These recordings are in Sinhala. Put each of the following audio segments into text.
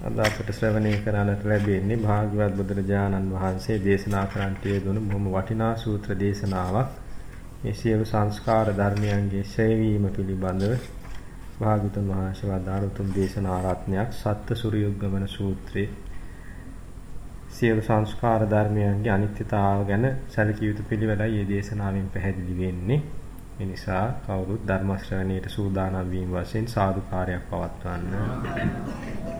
අද අපට ශ්‍රවණය කරන්නට ලැබෙන්නේ භාග්‍යවත් බුදුරජාණන් වහන්සේ දේශනා කරන්නට යෙදුණු බොහොම වටිනා සූත්‍ර දේශනාවක්. මේ සියලු සංස්කාර ධර්මයන්ගේ ශේවීම පිළිබඳව භාග්‍යතුන් වහන්සේ වදාළ උතුම් දේශනා රත්නයක් සත්ත්‍ය සූර්යුග්ගමන සූත්‍රයේ සියලු සංස්කාර ධර්මයන්ගේ අනිත්‍යතාව ගැන සැලකිය යුතු පිළිවෙලයි මේ දේශනාවෙන් පැහැදිලි වෙන්නේ. ඒ නිසා කවුරුත් ධර්ම ශ්‍රවණයට සූදානම් වීම වශයෙන් සාදුකාරයක් පවත්වන්න.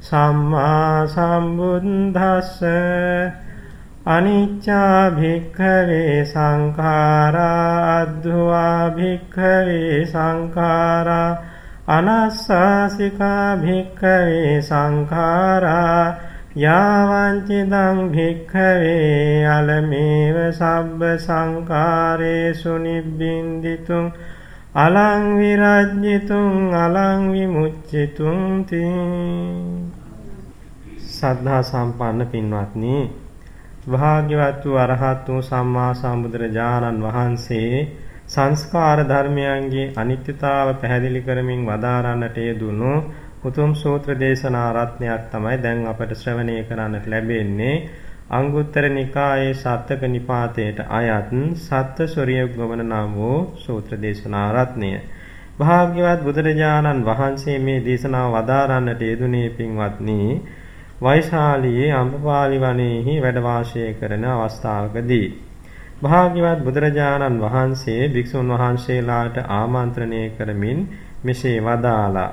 සම්මා සම්බුද්දස්ස අනිච්චා භික්ඛවේ සංඛාරා අද්දුවා භික්ඛවේ සංඛාරා අනස්සාසිකා භික්ඛවේ සංඛාරා යාවංචිදං භික්ඛවේ අලමේව සබ්බ සංඛාරේසු නිබ්බින්දිතුං අලං විරජ්ජිතුං අලං විමුච්චිතුං තී සද්ධා සම්පන්න පින්වත්නි භාග්‍යවත් වූ අරහත් වූ සම්මා සම්බුදුරජාණන් වහන්සේ සංස්කාර ධර්මයන්ගේ අනිත්‍යතාව පැහැදිලි කරමින් වදාරන්නට යෙදුණු උතුම් සූත්‍ර දේශනා රත්නයක් තමයි දැන් අපට ශ්‍රවණය කරන්නට ලැබෙන්නේ අංගුත්තර නිකායේ සත්තක නිපාතයට අයත් සත්ත්‍ය සොරිය ගමන නම් වූ සූත්‍ර දේශනා රත්නය. භාග්‍යවත් බුදුරජාණන් වහන්සේ මේ දේශනාව වදාරන්නට යෙදුනේ පින්වත්නි වෛශාලියේ අම්බපාලි වනයේහි වැඩ වාසය කරන අවස්ථාවකදී භාග්‍යවත් බුදුරජාණන් වහන්සේ භික්ෂුන් වහන්සේලාට ආමන්ත්‍රණය කරමින් මෙසේ වදාලා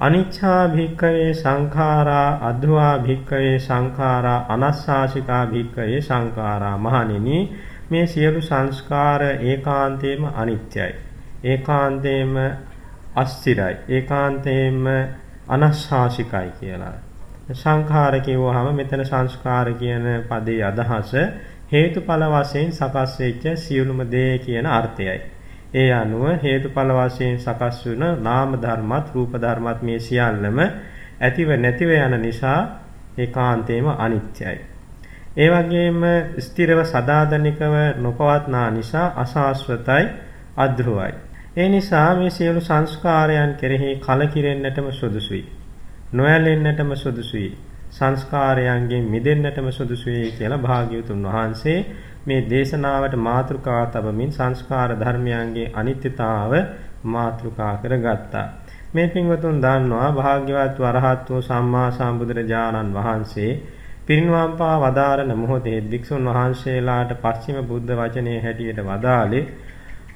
අනිච්ඡා භික්කවේ සංඛාරා අද්වා භික්කවේ සංඛාරා අනස්සාසිකා භික්කවේ සංඛාරා මහණෙනි මේ සියලු සංස්කාර ඒකාන්තේම අනිත්‍යයි. ඒකාන්තේම අස්තිරයි. ඒකාන්තේම අනස්සාසිකයි කියලා. සංඛාර කියවහම මෙතන සංස්කාර කියන පදේ අදහස හේතුඵල වශයෙන් සකස් වෙච්ච සියලුම දේ කියන අර්ථයයි ඒ අනුව හේතුඵල වශයෙන් සකස් වුණ නාම ධර්මත් රූප ධර්මත් මේ සියල්ලම ඇතිව නැතිව යන නිසා ඒකාන්තේම අනිත්‍යයි. ඒ වගේම ස්ථිරව සදාදනිකව නොපවත්නා නිසා අසාස්වතයි අද්රුවයි. ඒ නිසා මේ සියලු සංස්කාරයන් කෙරෙහි කලකිරෙන්නටම සුදුසුයි. නොයැලෙන්නටම සුදුසුයි. සංස්කාරයන්ගෙන් මිදෙන්නටම සුදුසුයි කියලා භාග්‍යවතුන් වහන්සේ මේ දේශනාවට මාතෘකා තබමින් සංස්කාර ධර්මයන්ගේ අනිත්‍යතාව මාතෘකා කරගත්තා. මේ පින්වතුන් දන්නවා භාග්‍යවත් වරහත් වූ සම්මා සම්බුදුරජාණන් වහන්සේ පිරිනිවන් පා වදාරන මොහොතේ වික්ෂුන් වහන්සේලාට පස්චිම බුද්ධ වචනේ හැටියට වදාළේ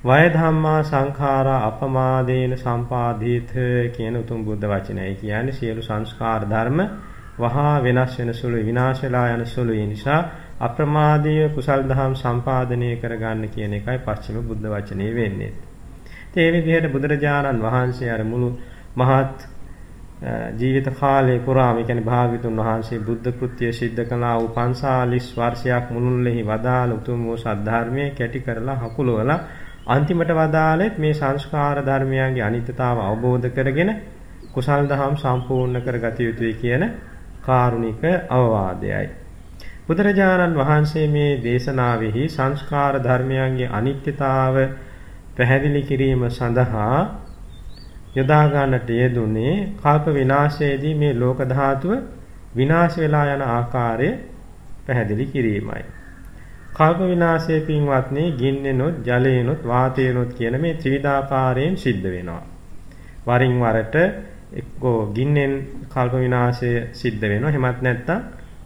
වය ධම්මා සංඛාරා අපමාදේන සම්පාදීත කියන උතුම් බුද්ධ වචනයයි කියන්නේ සියලු සංස්කාර ධර්ම වහා වෙනස් වෙන සුළු විනාශ වෙලා යන සුළු නිසා අප්‍රමාදීය කුසල් දහම් සම්පාදනය කරගන්න කියන එකයි පස්චිම බුද්ධ වචනේ වෙන්නේ. ඒ විදිහට බුදුරජාණන් වහන්සේ අර මුළු මහත් ජීවිත කාලය පුරාම කියන්නේ භාග්‍යතුන් වහන්සේ බුද්ධ කෘත්‍ය સિદ્ધ කළා වූ 45 වර්ෂයක් මුළුල්ලෙහි වදාළ උතුම් වූ සද්ධර්මයේ කැටි කරලා හකුලවලා අන්තිමට වදාළෙත් මේ සංස්කාර ධර්මයන්ගේ අනිත්‍යතාව අවබෝධ කරගෙන කුසල් දහම් සම්පූර්ණ කරගත යුතුයි කියන කාරුණික අවවාදයයි. බුදුරජාණන් වහන්සේ මේ දේශනාවෙහි සංස්කාර ධර්මයන්ගේ අනිත්‍යතාව පැහැදිලි කිරීම සඳහා යොදා ගන්නට යෙදුනේ කල්ප විනාශයේදී මේ ලෝක ධාතුව විනාශ වෙලා යන ආකාරය පැහැදිලි කිරීමයි. කල්ප විනාශයේ පින්වත්නි ගින්නෙනොත් ජලයෙනොත් වාතයෙනොත් කියන මේ ත්‍රිවිධාකාරයෙන් සිද්ධ වෙනවා. වරින් වරට එක්කෝ ගින්නෙන් කල්ප විනාශය සිද්ධ වෙනවා. එහෙමත් නැත්නම්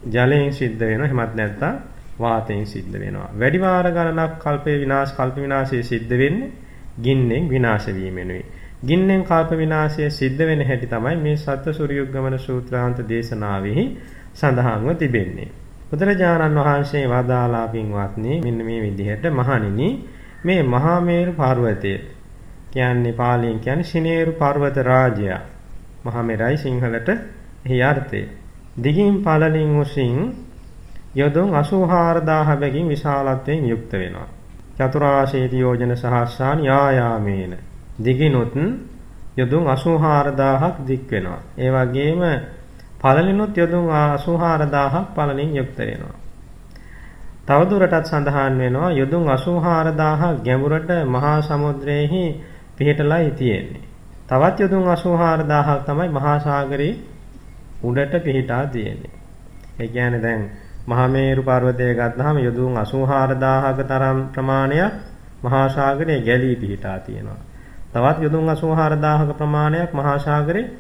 ජලයෙන් සිද්ධ වෙනවා. එහෙමත් නැත්නම් වාතයෙන් සිද්ධ වෙනවා. වැඩි වාර ගණනක් කල්පේ විනාශ කල්ප විනාශය සිද්ධ වෙන්නේ ගින්නෙන් විනාශ වීමෙනුයි. ගින්නෙන් කල්ප විනාශය සිද්ධ වෙන හැටි තමයි මේ සත්‍ය සූර්යුග්ගමන සූත්‍රාන්ත දේශනාවෙහි සඳහන්ව තිබෙන්නේ. බුදුරජාණන් වහන්සේ වදාලා පින්වත්නි මෙන්න මේ විදිහට මහණෙනි මේ මහා මේරු පර්වතය කියන්නේ පාලියෙන් කියන්නේ සිනේරු පර්වත රාජ්‍යය. මහා මෙරයි සිංහලට එහි අර්ථය. දිගින් පළලින් උසින් යොදුන් 84000 බැගින් විශාලත්වයෙන් යුක්ත වෙනවා. චතුරාශීති යෝජන සහස්සාන් යායාමේන දිගිනුත් යොදුන් 84000ක් දික් වෙනවා. ඒ වගේම පළලිනුත් යොදුන් 84000ක් පළලින් යුක්ත වෙනවා. තවදුරටත් සඳහන් වෙනවා යොදුන් 84000ක් ගැඹුරට මහා සමුද්‍රයේහි පිහිටලායි තියෙන්නේ. තවත් යොදුන් 84000ක් තමයි මහා සාගරයේ උඩට පිහිටා තියෙන්නේ. ඒ කියන්නේ දැන් මහමේරු පර්වතය ගත්තාම යොදුන් 84000ක තරම් ප්‍රමාණයක් මහා සාගරයේ ගැලී පිහිටා තියෙනවා. තවත් යොදුන් 84000ක ප්‍රමාණයක් මහා සාගරේ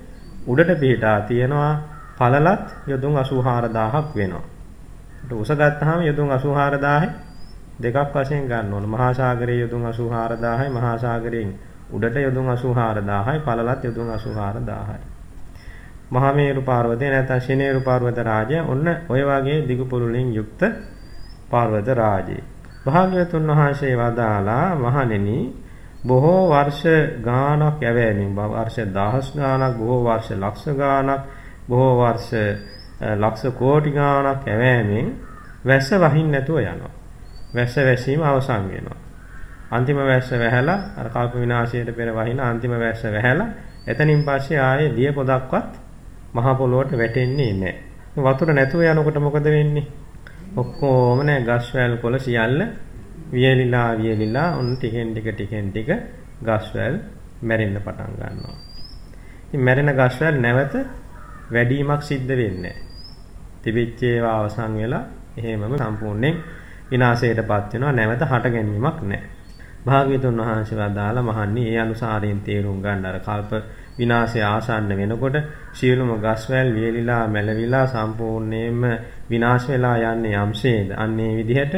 උඩට පිහිටා තියෙනවා. පළලත් යොදුන් 84000ක් වෙනවා. ඒත් උස ගත්තාම යොදුන් 84000 දෙකක් වශයෙන් ගන්න ඕන. මහා සාගරයේ යොදුන් 84000යි මහා සාගරයෙන් උඩට යොදුන් 84000යි පළලත් යොදුන් 84000යි. මහමේරු පර්වතය නැත්නම් ශිනේරු පර්වත රාජය ඔන්න ඔය වගේ දිගු පුරුලින් යුක්ත පර්වත රාජේ. භාග්‍යවතුන් වහන්සේ වදාලා මහණෙනි බොහෝ වර්ෂ ගාණක් යැවෑමෙන් වර්ෂ දහස් ගාණක් බොහෝ වර්ෂ ලක්ෂ ගාණක් බොහෝ වර්ෂ ලක්ෂ කෝටි ගාණක් යැවෑමෙන් වැස්ස වහින්න නැතුව යනවා. වැස්ස වැසීම අවසන් වෙනවා. අන්තිම වැස්ස වැහැලා අර කල්ප විනාශයට පෙර වහින අන්තිම වැස්ස වැහැලා එතනින් පස්සේ ආයේ දිය පොදක්වත් මහ පොළොවට වැටෙන්නේ නැහැ. වතුර නැතුව යනකොට මොකද වෙන්නේ? ඔක්කොම නෑ ගස් වැල් කොළ සියල්ල වියලිලා වියලිලා උන් ටිකෙන් ටික ටිකෙන් ටික ගස් වැල් මැරෙන්න පටන් ගන්නවා. ඉතින් මැරෙන ගස් වැල් නැවත වැඩිමක් සිද්ධ වෙන්නේ නැහැ. තිබිච්ච ඒවා අවසන් වෙලා එහෙමම සම්පූර්ණයෙන් විනාශයටපත් වෙනවා නැවත හට ගැනීමක් නැහැ. භාග්‍යතුන් වහන්සේ වදාලා මහන්නේ ඒ අනුසාරයෙන් තේරුම් ගන්න අර කල්ප විනාශය ආසන්න වෙනකොට සියලුම ගස්වැල් වියලිලා මැලවිලා සම්පූර්ණයෙන්ම විනාශ වෙලා යන්නේ යම්සේද අන්නේ විදිහට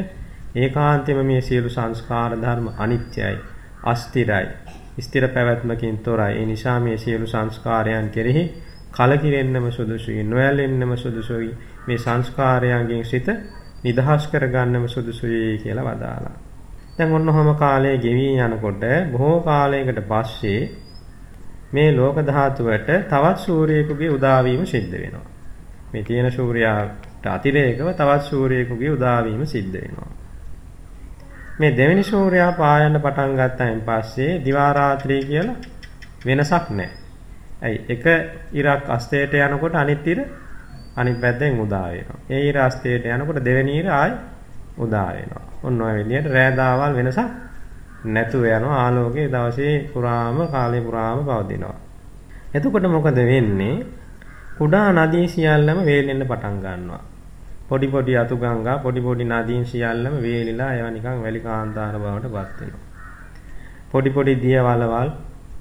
ඒකාන්තයෙන්ම මේ සියලු සංස්කාර ධර්ම අනිත්‍යයි අස්තිරයි ස්ථිර පැවැත්මකින් තොරයි ඒ නිසා මේ සියලු සංස්කාරයන් කෙරෙහි කලකිරෙන්නම සුදුසුයි නොයැලෙන්නම සුදුසුයි මේ සංස්කාරයන්ගෙන් සිත නිදහස් කරගන්නම සුදුසුයි කියලා වදාලා දැන් ඔන්නෝම කාලය ගෙවි යනකොට බොහෝ කාලයකට පස්සේ මේ ලෝක ධාතුවට තවත් සූර්යයෙකුගේ උදාවීම සිද්ධ වෙනවා. මේ තියෙන සූර්යාට අතිරේකව තවත් සූර්යයෙකුගේ උදාවීම සිද්ධ වෙනවා. මේ දෙවෙනි සූර්යා පායන්න පටන් ගත්තයින් පස්සේ දිවා රාත්‍රී කියලා වෙනසක් නැහැ. ඇයි එක ඉරක් අස්තේට යනකොට අනිත් ඉර අනිත් පැත්තෙන් උදා වෙනවා. ඒ ඉර අස්තේට යනකොට දෙවෙනි ඉර ආයි උදා වෙනවා. ඔන්න ඔය විදිහට රෑදාවල් වෙනසක් නැතුව යනවා ආලෝකයේ දවසේ පුරාම කාලේ පුරාම පවතිනවා. එතකොට මොකද වෙන්නේ? කුඩා නදී සියල්ලම වේලෙන්න පටන් ගන්නවා. පොඩි පොඩි අතු ගංගා පොඩි පොඩි නදීන් සියල්ලම වේලිලා ඒවා නිකන් වැලි කාන්තාර බවට පත් වෙනවා. පොඩි පොඩි දිය වලවල්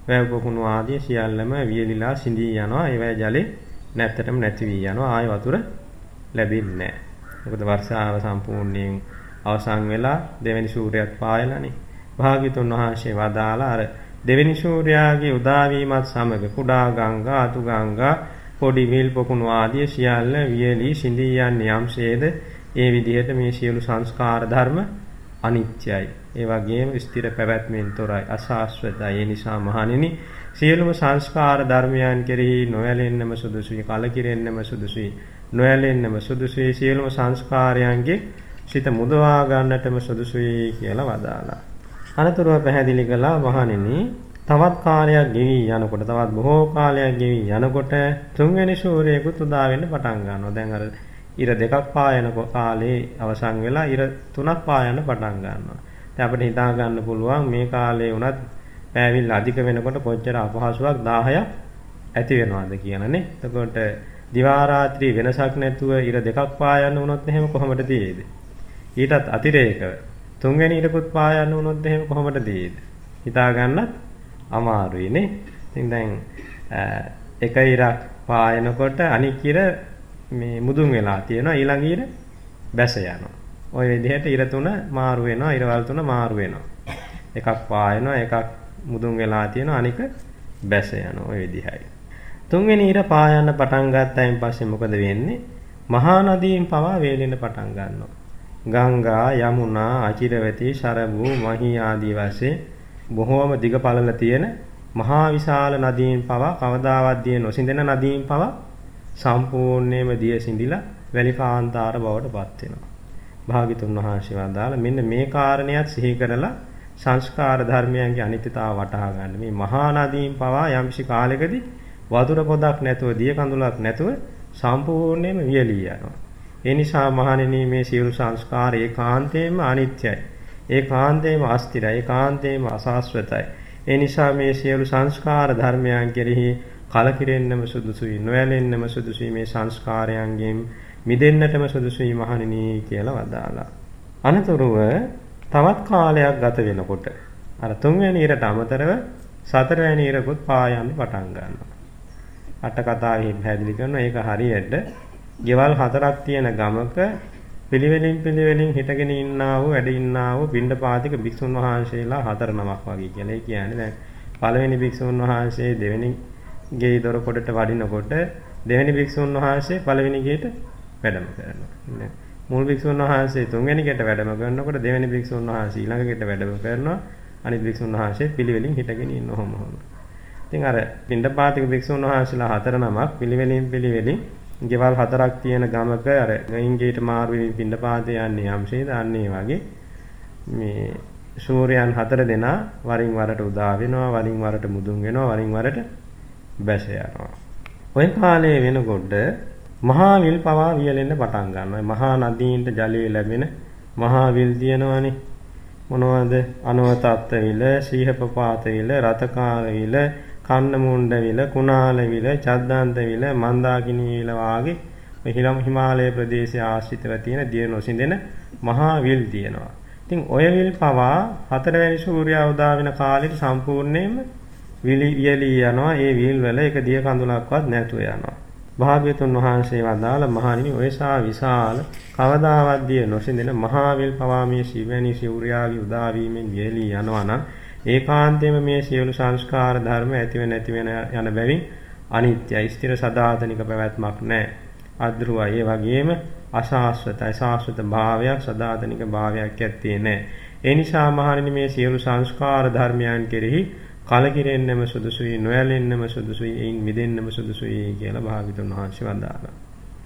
වැව් පොකුණු ආදී සියල්ලම වියලිලා සිඳී යනවා. ඒවැ ජලේ නැත්තටම නැති වී යනවා. ආය වතුර ලැබෙන්නේ නැහැ. මොකද වර්ෂාව සම්පූර්ණයෙන් අවසන් වෙලා දෙවෙනි සූර්යයත් පායලානේ. භාග්‍යතුන් වහන්සේ වදාලා අර දෙවෙනි සූර්යාගේ උදාවීමත් සමග කුඩා ගංගා අතු ගංගා පොඩි විල් පොකුණු ආදී සියල්ල වියලී සිඳී යන්නේ යම්සේද ඒ විදිහට මේ සියලු සංස්කාර ධර්ම අනිත්‍යයි. ඒ වගේම ස්ථිර පැවැත්මෙන් තොරයි අසාස්වතයි. ඒ නිසා මහණෙනි සියලුම සංස්කාර ධර්මයන් කෙරෙහි නොයැලෙන්නම සුදුසුයි, කලකිරෙන්නම සුදුසුයි, නොයැලෙන්නම සුදුසුයි සියලුම සංස්කාරයන්ගේ සිත මුදවා ගන්නටම සුදුසුයි කියලා වදාලා. අනතුරුව පැහැදිලි කළා මහණෙනි තවත් කාලයක් ගෙවි යනකොට තවත් බොහෝ කාලයක් ගෙවි යනකොට තුන්වෙනි සූර්යයෙකුත් උදා වෙන්න පටන් ගන්නවා. දැන් අර ඉර දෙකක් පායන කාලේ අවසන් වෙලා ඉර තුනක් පායන්න පටන් ගන්නවා. දැන් අපිට හිතා ගන්න පුළුවන් මේ කාලේ වුණත් පෑවිල් අධික වෙනකොට කොච්චර අපහසුයක් 10ක් ඇති වෙනවද කියලානේ. එතකොට දිවා රාත්‍රී වෙනසක් නැතුව ඉර දෙකක් පායන්න වුණොත් එහෙම කොහොමද තියෙයිද? ඊටත් අතිරේකව තුන්වෙනි ඉරකුත් පායන්න වුණොත් එහෙම කොහොමද දීද? හිතා ගන්නත් අමාරුයි නේ. ඉතින් දැන් එක ඉරක් පායනකොට අනික් ඉර මේ මුදුන් වෙලා තියෙනවා ඊළඟ ඉර බැස යනවා. ওই විදිහට ඉර තුන මාරු වෙනවා, ඉරවල් තුන මාරු වෙනවා. එකක් පායනවා, එකක් මුදුන් වෙලා තියෙනවා, අනික බැස යනවා. ওই විදිහයි. තුන්වෙනි ඉර පායන්න පටන් ගත්තයින් පස්සේ මොකද වෙන්නේ? මහා නදීන් පවා වේලෙන්න පටන් ගන්නවා. ගංගා, යමුනා, අචිරවතී, සරබු, මහී ආදී වශයෙන් බොහෝම දිග පළල තියෙන මහා විශාල නදීන් පවා කවදාවත් දිය නොසිඳෙන නදීන් පවා සම්පූර්ණයෙන්ම දිය සිඳිලා වැලි කාන්තාර බවට පත් වෙනවා. භාග්‍යතුන් වහන්සේ වදාළ මෙන්න මේ කාරණයක් සිහි කරලා සංස්කාර ධර්මයන්ගේ අනිත්‍යතාව වටහා ගන්න. මේ මහා නදීන් පවා යම්සි කාලෙකදී වතුර පොදක් නැතුව දිය කඳුලක් නැතුව සම්පූර්ණයෙන්ම වියලී යනවා. ඒ නිසා මහණෙනි මේ සියලු සංස්කාර ඒකාන්තයෙන්ම අනිත්‍යයි. ඒකාන්තයෙන්ම අස්තිරයි. ඒකාන්තයෙන්ම අසාස්වතයි. ඒ නිසා මේ සියලු සංස්කාර ධර්මයන් කෙරෙහි කලකිරෙන්නම සුදුසුයි. නොයැලෙන්නම සුදුසුයි මේ සංස්කාරයන්ගෙන් මිදෙන්නටම සුදුසුයි මහණෙනි කියලා වදාලා. අනතුරුව තවත් කාලයක් ගත වෙනකොට අර තුන්වැනි ඉරට අමතරව සතරවැනි ඉරකුත් පායන්න පටන් ගන්නවා. අට කතාවෙන් පැහැදිලි කරනවා ඒක හරියට ගෙවල් හතරක් තියෙන ගමක පිළිවෙලින් පිළිවෙලින් හිටගෙන ඉන්නා වූ වැඩ ඉන්නා වූ පින්ඩපාතික භික්ෂුන් වහන්සේලා හතර නමක් වගේ කියලා. ඒ කියන්නේ දැන් පළවෙනි භික්ෂුන් වහන්සේ දෙවෙනි ගේ දොර කොටට වඩිනකොට දෙවෙනි භික්ෂුන් වහන්සේ පළවෙනි ගේට වැඩම කරනවා. මුල් භික්ෂුන් වහන්සේ තුන්වෙනි ගෙට වැඩම කරනකොට දෙවෙනි භික්ෂුන් වහන්සේ ඊළඟ ගෙට වැඩම කරනවා. අනිත් භික්ෂුන් වහන්සේ පිළිවෙලින් හිටගෙන ඉන්න ඔහොම ඔහොම. ඉතින් අර පින්ඩපාතික භික්ෂුන් වහන්සේලා හතර නමක් පිළිවෙලින් පිළිවෙලින් ගෙවල් හතරක් තියෙන ගමක අර ගයින්ගේට මාරු වෙමින් පින්ඩපාතේ යන්නේ යම්සේද අන්නේ වගේ මේ සූර්යයන් හතර දෙනා වරින් වරට උදා වෙනවා වරින් වරට මුදුන් වෙනවා වරින් වරට බැස යනවා. ওই කාලයේ වෙනකොට මහා විල් පවා වියලෙන්න පටන් ගන්නවා. මහා නදීන්ට ජලය ලැබෙන මහා විල් තියෙනවනේ. මොනවද? අනවතත්ත විල, සීහපපාත විල, රතකාර විල, කන්න මුණ්ඩ විල, කුණාල විල, චද්දාන්ත විල, මන්දාකිණී විල වාගේ මේ හිලම් හිමාලය ප්‍රදේශයේ ආශ්‍රිතව තියෙන දිය නොසිඳෙන මහා විල් තියෙනවා. ඉතින් ඔය විල් පවා හතරවැනි සූර්යා උදා වෙන කාලෙට සම්පූර්ණයෙන්ම විලි වියලී යනවා. ඒ විල් වල එක දිය කඳුලක්වත් නැතුව යනවා. භාග්‍යතුන් වහන්සේ වදාළ මහණෙනි ඔයසා විශාල කවදාවත් දිය නොසිඳෙන මහා විල් පවා මේ සිවැනි සූර්යාගේ උදා වීමෙන් වියලී යනවා නම් ඒකාන්තයෙන්ම මේ සියලු සංස්කාර ධර්ම ඇතිව නැති වෙන යන බැවින් අනිත්‍යයි ස්ථිර සදාතනික පැවැත්මක් නැහැ. අද්රුවයි ඒ වගේම අශාස්වතයි ශාස්වත භාවයක් සදාතනික භාවයක් ඇත්තේ නැහැ. ඒ නිසා මහණෙනි මේ සියලු සංස්කාර ධර්මයන් කෙරෙහි කලකිරෙන්නම සුදුසුයි නොයැලෙන්නම සුදුසුයි එයින් මිදෙන්නම සුදුසුයි කියලා භාග්‍යතුන් වහන්සේ වදාළා.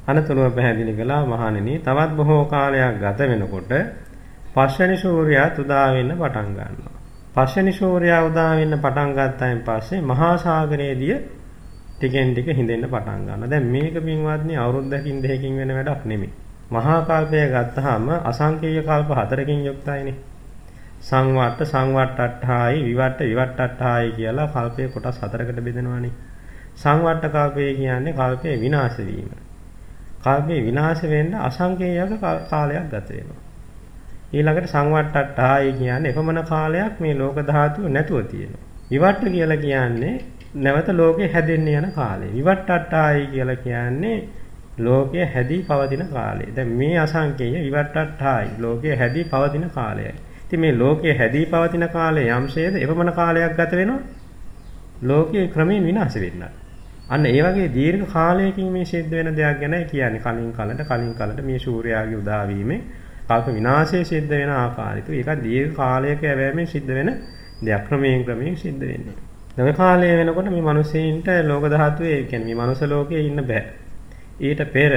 අනතුරුව පැහැදිලි කළා මහණෙනි තවත් බොහෝ කාලයක් ගත වෙනකොට පස්වෙනි සූර්යයා උදා වෙන්න පටන් ගන්නවා. පස්වෙනි සූර්යයා උදා වෙන්න පටන් ගත්තායින් පස්සේ මහා සාගරයේදී ටිකෙන් ටික හිඳෙන්න පටන් ගන්නවා. දැන් මේක පින්වත්නි අවුරුද්දකින් දෙකකින් වෙන වැඩක් නෙමෙයි. මහා කල්පය ගත්තාම අසංකේය කල්ප හතරකින් යුක්තයිනේ. සංවට්ට සංවට්ටට්ඨායි විවට්ට විවට්ටට්ඨායි කියලා කල්පයේ කොටස් හතරකට බෙදනවානේ. සංවට්ට කල්පය කියන්නේ කල්පයේ විනාශ වීම. කල්පයේ විනාශ වෙන්න අසංකේයක කාලයක් ගත වෙනවා. ඊළඟට සංවට්ටට්ඨායි කියන්නේ එකමන කාලයක් මේ ලෝක ධාතුව නැතුව තියෙනවා. විවට්ට කියලා කියන්නේ නැවත ලෝකේ හැදෙන්න යන කාලය. විවට්ටට්ඨායි කියලා කියන්නේ ලෝකය හැදී පවතින කාලය. දැන් මේ අසංකේය විවට්ටට්ඨායි ලෝකය හැදී පවතින කාලයයි. ඉතින් මේ ලෝකය හැදී පවතින කාලය යම්සේද එපමණ කාලයක් ගත වෙනවා. ලෝකයේ ක්‍රමයෙන් විනාශ වෙන්න. අන්න ඒ වගේ දීර්ඝ කාලයකින් මේ සිද්ධ වෙන දෙයක් ගැනයි කියන්නේ කලින් කලට කලින් කලට මේ සූර්යාගේ උදා වීමේ කල්ප විනාශය සිද්ධ වෙන ආකාරය. ඒක දීර්ඝ කාලයක යැවීමෙන් සිද්ධ වෙන දෙයක් ක්‍රමයෙන් ක්‍රමයෙන් සිද්ධ වෙන්නේ. දැන් කාලය වෙනකොට මේ මිනිස්සෙයින්ට ලෝක ධාතුවේ කියන්නේ මේ මනුස්ස ලෝකයේ ඉන්න බෑ. ඊට පෙර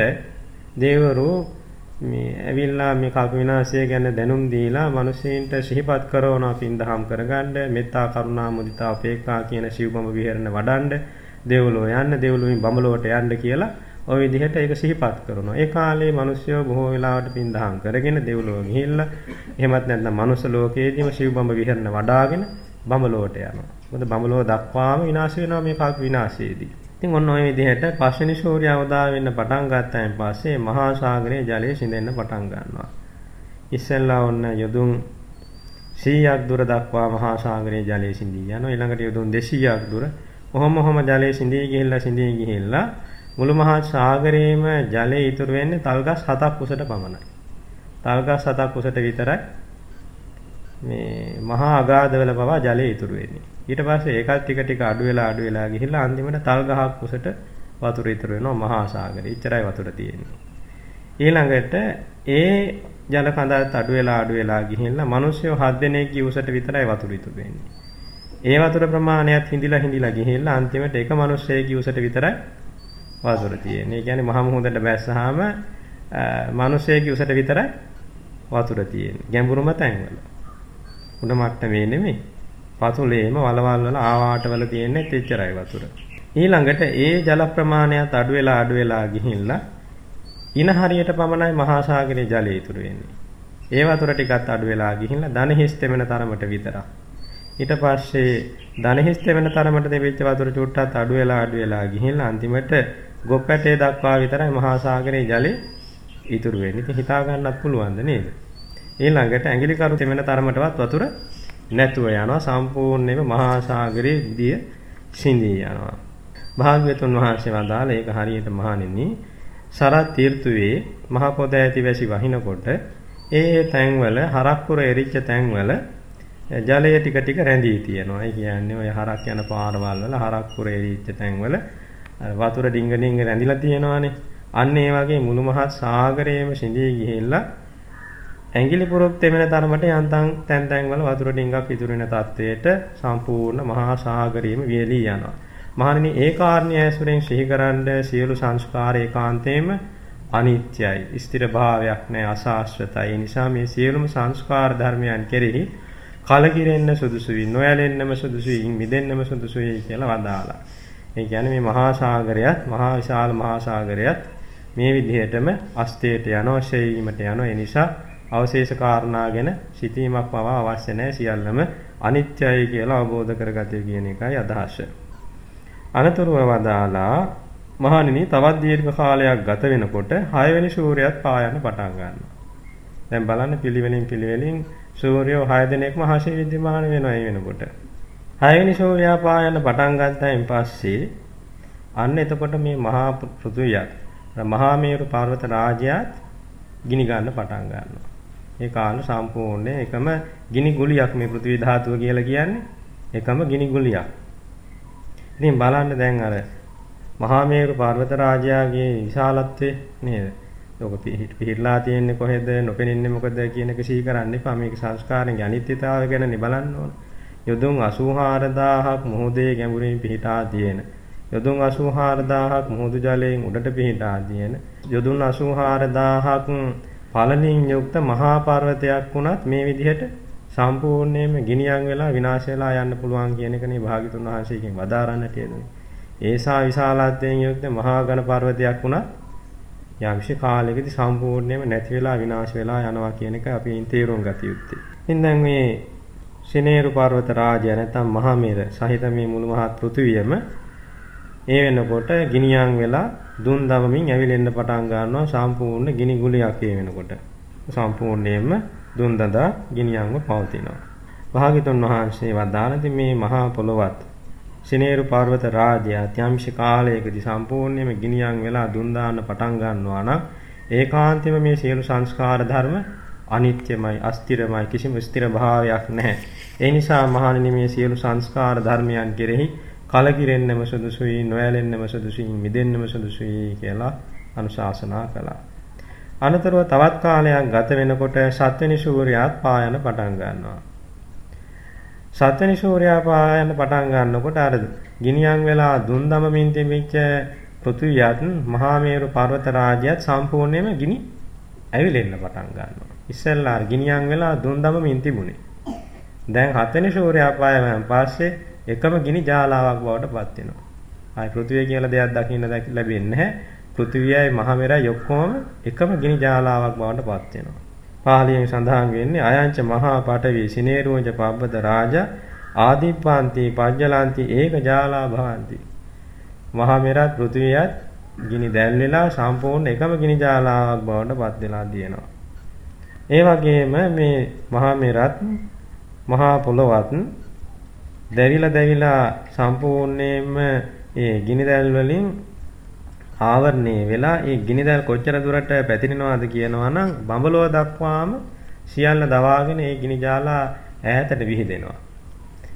දේවරු මේ ඇවිල්ලා මේ කල්ප විනාශය ගැන දැනුම් දීලා මිනිස්සෙයින්ට සිහිපත් කරනවා පින්දහම් කරගන්න මෙත්තා කරුණා මුදිතා උපේක්ඛා කියන සිව්බඹ විහෙරණ වඩන්න දෙව්ලෝ යන්න දෙව්ලොවින් බඹලොවට යන්න කියලා ওই විදිහට ඒක සිහිපත් කරනවා. ඒ කාලේ මිනිස්සු බොහෝ වෙලාවට පින්දහම් කරගෙන දෙව්ලොව ගිහිල්ලා එහෙමත් නැත්නම් මනුස්ස ලෝකයේදීම සිව්බඹ විහෙරණ වඩාගෙන බඹලොවට යනවා. මොකද බඹලොව දක්වාම විනාශ වෙනවා මේ කල්ප විනාශයේදී. ඉතින් ඔන්න ඔය විදිහට පස්වෙනි සූර්යයා උදා වෙන්න පටන් ගත්තාන් පස්සේ මහා සාගරයේ ජලය සිඳෙන්න පටන් ගන්නවා. ඉස්සෙල්ලා ඔන්න යොදුන් 100ක් දුර දක්වා මහා සාගරයේ ජලය සිඳී යනවා. ඊළඟට යොදුන් 200ක් දුර. ඔහොම ඔහොම ජලය සිඳී ගිහිල්ලා සිඳී ගිහිල්ලා මුළු මහා සාගරයේම ජලය ඉතුරු වෙන්නේ තල්ගස් හතක් උසට පමණයි. තල්ගස් හතක් උසට විතරයි මේ මහා අගාධවල පවා ජලය ඉතුරු වෙන්නේ. ඊට පස්සේ ඒකත් ටික ටික අඩු වෙලා අඩු වෙලා ගිහිල්ලා අන්තිමට තල් ගහක් උසට වතුර ඉතුරු වෙනවා මහා සාගරේ. ඉච්චරයි වතුර තියෙන්නේ. ඊළඟට ඒ ජල කඳත් අඩු වෙලා අඩු වෙලා ගිහිල්ලා මිනිස්සු හත් දෙනෙක්ගේ උසට විතරයි වතුර ඉතුරු වෙන්නේ. ඒ වතුර ප්‍රමාණයත් හිඳිලා හිඳිලා ගිහිල්ලා අන්තිමට එක මිනිස්සෙක්ගේ උසට විතරයි වතුර තියෙන්නේ. ඒ කියන්නේ මහ මුහුදට බැස්සහම මිනිස්සෙක්ගේ උසට විතරයි වතුර තියෙන්නේ. ගැඹුරුම තැන්වල. උඩ මට්ටමේ නෙමෙයි. පතුලේම වලවල් වල ආවාට වල තියෙන්නේ තෙච්චරයි වතුර. ඊළඟට ඒ ජල ප්‍රමාණයත් අඩු වෙලා අඩු වෙලා ගිහිල්ලා ඉන හරියට පමණයි මහා සාගරයේ ජලය ඉතුරු වෙන්නේ. ඒ වතුර ටිකත් අඩු වෙලා ගිහිල්ලා ධනහිස් තෙමෙන තරමට විතරක්. ඊට පස්සේ ධනහිස් තෙමෙන තරමට දෙවිච්ච වතුර චුට්ටත් අඩු වෙලා අඩු වෙලා ගිහිල්ලා අන්තිමට ගොප්පැටේ දක්වා විතරයි මහා සාගරයේ ජලය ඉතුරු වෙන්නේ. ඉතින් හිතා ගන්නත් පුළුවන්ද නේද? ඊළඟට ඇඟිලි කරු තෙමෙන තරමටවත් වතුර නැතුව යනවා සම්පූර්ණයෙන්ම මහා සාගරයේ දිය සිඳී යනවා. භාග්‍යතුන් වහන්සේ වදාළ ඒක හරියට මහණෙනි සරත් තීර්ථුවේ මහ පොද ඇති වැසි වහිනකොට ඒ තැන්වල හරක්කුර එරිච්ච තැන්වල ජලය ටික ටික රැඳී තියෙනවා. ඒ කියන්නේ ඔය හරක් යන පාරවල් වල හරක්කුර එරිච්ච තැන්වල වතුර ඩිංග ඩිංග රැඳිලා තියෙනවානේ. අන්න ඒ වගේ මුළු මහත් සාගරයේම සිඳී ගිහිල්ලා ඇඟිලි පුරුක් තෙමෙන තරමට යන්තම් තැන් තැන් වල වතුර ඩිංගක් ඉතුරු වෙන තත්වයට සම්පූර්ණ මහා සාගරයේම වියලී යනවා. මහණෙනි ඒ කාරණ්‍ය ඇසුරෙන් සිහිකරන්න සියලු සංස්කාර ඒකාන්තේම අනිත්‍යයි. ස්ථිර භාවයක් නැහැ අසාස්වතයි. ඒ නිසා මේ සියලුම සංස්කාර ධර්මයන් කෙරෙහි කලකිරෙන්න සුදුසුයි, නොයැලෙන්නම සුදුසුයි, මිදෙන්නම සුදුසුයි කියලා වදාලා. ඒ කියන්නේ මේ මහා සාගරයත්, මහා විශාල මහා සාගරයත් මේ විදිහටම අස්තේට යනවා, ශේීමට යනවා. ඒ නිසා අවශේෂ කාරණා ගැන සිතීමක් පවා අවශ්‍ය නැහැ. සියල්ලම අනිත්‍යයි කියලා අවබෝධ කරගත යුතු කියන එකයි අදහස. අනතුරුව වදාලා මහණෙනි තවත් දීර්ඝ කාලයක් ගත වෙනකොට 6 වෙනි සූර්යයත් පායන්න පටන් ගන්නවා. දැන් බලන්න පිළිවෙලින් පිළිවෙලින් සූර්යෝ 6 දිනක්ම හසේ විද්‍යමාන වෙනවා ඒ වෙනකොට. 6 වෙනි සූර්යයා පායන්න පටන් ගත්තායින් පස්සේ අන්න එතකොට මේ මහා පෘථුවියත් මහා මේරු පර්වත රාජ්‍යයත් ගිනි ගන්න පටන් ගන්නවා. ඒ කාල සම්පූර්ණ එකම ගිනි ගුලියක් මේ පෘථිවි ධාතුව කියලා කියන්නේ එකම ගිනි ගුලියක්. ඉතින් බලන්න දැන් අර මහා මේරු පර්වත රාජයාගේ විශාලත්වය නේද? ඔක පිහිట్లా තියෙන්නේ කොහෙද? නොපෙනෙන්නේ මොකද කියන එක සිහි කරන්න එපා. මේක සංස්කාරයේ අනිත්‍යතාවය ගැන බලන්න ඕන. යොදුන් 84000ක් මොහොතේ ගැඹුරින් පිහිටා තියෙන. යොදුන් 84000ක් මුහුදු ජලයෙන් උඩට පිහිටා තියෙන. යොදුන් 84000ක් පළලින් යුක්ත මහා පර්වතයක් වුණත් මේ විදිහට සම්පූර්ණයෙන්ම ගිනියම් වෙලා විනාශ වෙලා යන්න පුළුවන් කියන එකනේ භාග්‍යතුන් වහන්සේකින් වදාරන්නට යෙදුනේ. ඒසා විශාලත්වයෙන් යුක්ත මහා ඝන පර්වතයක් වුණත් යම්ෂි කාලයකදී සම්පූර්ණයෙන්ම නැති වෙලා විනාශ වෙලා යනවා කියන එක අපි තේරුම් ගත යුත්තේ. ඉතින් දැන් මේ සිනේරු පර්වත රාජ්‍ය නැත්නම් මහා මේර සහිත මේ මුළු මහත් පෘථිවියම ඒ වෙනකොට ගිනියම් වෙලා දුන් දවමින් ඇවිලෙන්න පටන් ගන්නවා සම්පූර්ණ ගිනි ගුලියක් ඒ වෙනකොට. සම්පූර්ණයෙන්ම දුන් දදා ගිනියම්ව පවතිනවා. භාග්‍යතුන් වහන්සේ වදාළති මේ මහා පොළොවත් සිනේරු පර්වත රාජ්‍ය අත්‍යංශ කාලයකදී සම්පූර්ණයෙන්ම ගිනියම් වෙලා දුන් දාන්න පටන් ගන්නවා නම් ඒකාන්තයෙන්ම මේ සියලු සංස්කාර ධර්ම අනිත්‍යමයි අස්තිරමයි කිසිම ස්ථිර භාවයක් නැහැ. ඒ නිසා මහණෙනි මේ සියලු සංස්කාර ධර්මයන් කෙරෙහි කලකිරෙන්නම සුදුසුයි නොයැලෙන්නම සුදුසුයි මිදෙන්නම සුදුසුයි කියලා අනුශාසනා කළා. අනතුරුව තවත් කාලයක් ගත වෙනකොට සත්වෙනි සූර්යයාත් පායන පටන් ගන්නවා. සත්වෙනි සූර්යයා පායන පටන් ගන්නකොට අර ගිනියම් වෙලා දුන් දමමින් තිබිච්ච පෘථුවියත් මහා මේරු පර්වත රාජ්‍යයත් සම්පූර්ණයෙන්ම ගිනි ඇවිලෙන්න පටන් ගන්නවා. ඉස්සෙල්ලා ගිනියම් වෙලා දුන් දමමින් තිබුණේ. දැන් හත්වෙනි සූර්යයා පායමන් පස්සේ එකම ගිනි ජාලාවක් බවට පත් වෙනවා. ආයි පෘථුවිය කියලා දෙයක් දකින්න ලැබෙන්නේ නැහැ. පෘථිවියයි මහ මෙරයි ඔක්කොම එකම ගිනි ජාලාවක් බවට පත් වෙනවා. පාලියෙන් සඳහන් වෙන්නේ අයංච මහා පඨවි සිනේරුංච පබ්බද රාජ ආදිප්පාන්ති පජ්ජලාන්ති ඒක ජාලා භවಂತಿ. මහ මෙරත් පෘථිවියත් ගිනි දැල් වෙලා සම්පූර්ණ එකම ගිනි ජාලාවක් බවට පත් වෙලා තියෙනවා. ඒ වගේම මේ මහා මෙරත් මහා පොළවත් දැවිලා දැවිලා සම්පූර්ණයෙන්ම ඒ ගිනි දැල් වලින් ආවරණේ වෙලා ඒ ගිනිදැල් කොච්චර දුරට පැතිරෙනවද කියනවා නම් බඹලොව දක්වාම සියල්ල දවාගෙන ඒ ගිනි ජාලා ඈතට විහිදෙනවා.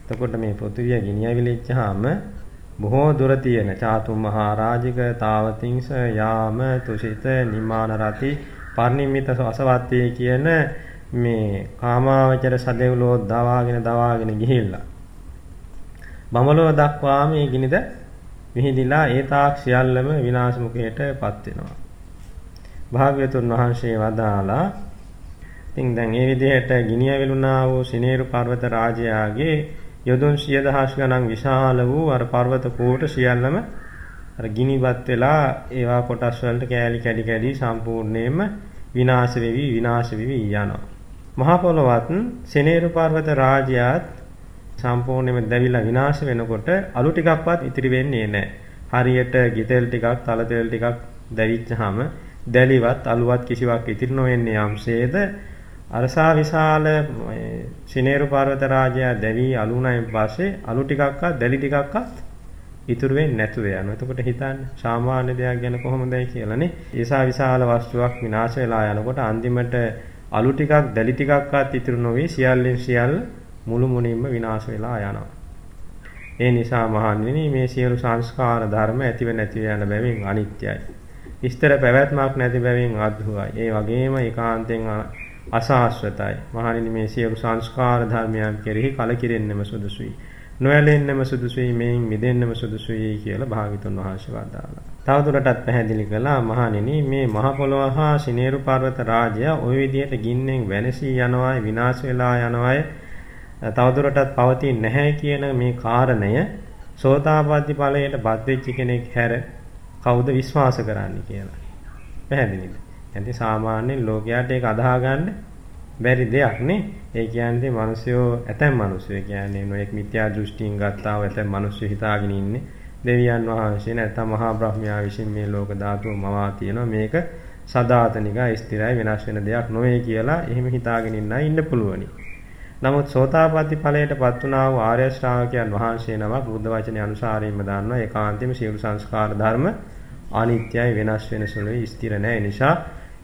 එතකොට මේ පෘථිවිය ගිනි ඇවිලිච්චාම බොහෝ දුර තියෙන චාතුම් මහා රාජික තාවතිංස යාම තුසිත නිමාන රති පරිනිම්මිත අසවත්තේ කියන මේ කාමාවචර සදෙව්ලෝ දවාගෙන දවාගෙන ගිහිල්ලා බඹලොව දක්වා මේ ගිනිද විහිදිලා ඒ තාක් සියල්ලම විනාශ මුඛයටපත් වෙනවා. භාග්‍යතුන් වහන්සේ වදාලා ඉතින් දැන් මේ විදිහට ගිනි ඇවිලුණා වූ සිනේරු පර්වත රාජයාගේ යොදුන් 10000 ගණන් විශාල වූ අර පර්වත කූට සියල්ලම අර ගිනිපත් වෙලා ඒවා කොටස් වලට කෑලි කැඩි කැඩි සම්පූර්ණයෙන්ම විනාශ වෙවි විනාශ වෙවි යනවා. මහා පොළොවත් සෙනේරු පර්වත රාජ්‍යයත් සම්පූර්ණයෙන්ම දැවිලා විනාශ වෙනකොට අලු ටිකක්වත් ඉතිරි වෙන්නේ නැහැ. හරියට ගිතෙල් ටිකක්, තල තෙල් ටිකක් දැවිච්චාම දැලිවත් අලුවත් කිසිවක් ඉතිරි නොවෙන්නේ යම්සේද අරසා විශාල සිනේරු පර්වත රාජයා දැවි අලුණයින් පස්සේ අලු ටිකක්වත් දැලි ටිකක්වත් ඉතුරු වෙන්නේ නැතුව යනවා. එතකොට හිතන්න සාමාන්‍ය දෙයක් ගැන කොහොමදයි කියලානේ. ඒසා විශාල වස්තුවක් විනාශ වෙලා යනකොට අන්තිමට අලු ටිකක් දැලි ටිකක්වත් ඉතුරු නොවි සියල්ලෙන් සියල්ල මුළු මුනින්ම විනාශ වෙලා යනවා. ඒ නිසා මහණෙනි මේ සියලු සංස්කාර ධර්ම ඇතිව නැතිව යන බැවින් අනිත්‍යයි. ඉස්තර පැවැත්මක් නැති බැවින් අද්භුතයි. ඒ වගේම ඒකාන්තයෙන් අසාස්වතයි. මහණෙනි මේ සියලු සංස්කාර ධර්මයන් කෙරෙහි කලකිරෙන්නම සුදුසුයි. නොයැලෙන්නම සුදුසුයි මේන් මිදෙන්නම සුදුසුයි කියලා භාග්‍යතුන් වහන්සේ වදාළා. තවදුරටත් පැහැදිලි කළා මහණෙනි මේ මහ පොළොව හා සිනේරු පර්වත රාජ්‍ය ওই විදිහට ගින්නෙන් වෙනසී යනවායි විනාශ වෙලා යනවායි තවදුරටත් පවතින්නේ නැහැ කියන මේ කාරණය සෝතාපට්ටි ඵලයට බද්දෙච්ච කෙනෙක් හැර කවුද විශ්වාස කරන්නේ කියලා. පැහැදිලිද? එතෙ සාමාන්‍යයෙන් ලෝකයට ඒක අදාහ ගන්න බැරි දෙයක් නේ. ඒ කියන්නේ මිනිස්සුયો ඇතැම් මිනිස්සුયો කියන්නේ නොඑක් මිත්‍යා දෘෂ්ටියෙන් ගත්තා වූ ඇතැම් මිනිස්සු හිතාගෙන ඉන්නේ දෙවියන් වහන්සේ නැත්නම් මහා බ්‍රහ්මයා විසින් මේ ලෝක ධාතුව මවා තියෙනවා මේක සදාතනිකයි ස්ථිරයි වෙනස් වෙන දෙයක් නොවේ කියලා එහෙම හිතාගෙන ඉන්නයි ඉන්න පුළුවනි. නමුත් සෝතාපට්ටි ඵලයටපත් වුණා වූ ආර්ය ශ්‍රාවකයන් වහන්සේ නමක් බුද්ධ වචනේ අනුසාරයෙන්ම දන්නවා ඒකාන්තයෙන්ම සියලු සංස්කාර ධර්ම අනිත්‍යයි වෙනස් වෙන සුළුයි ස්ථිර නැහැ නිසා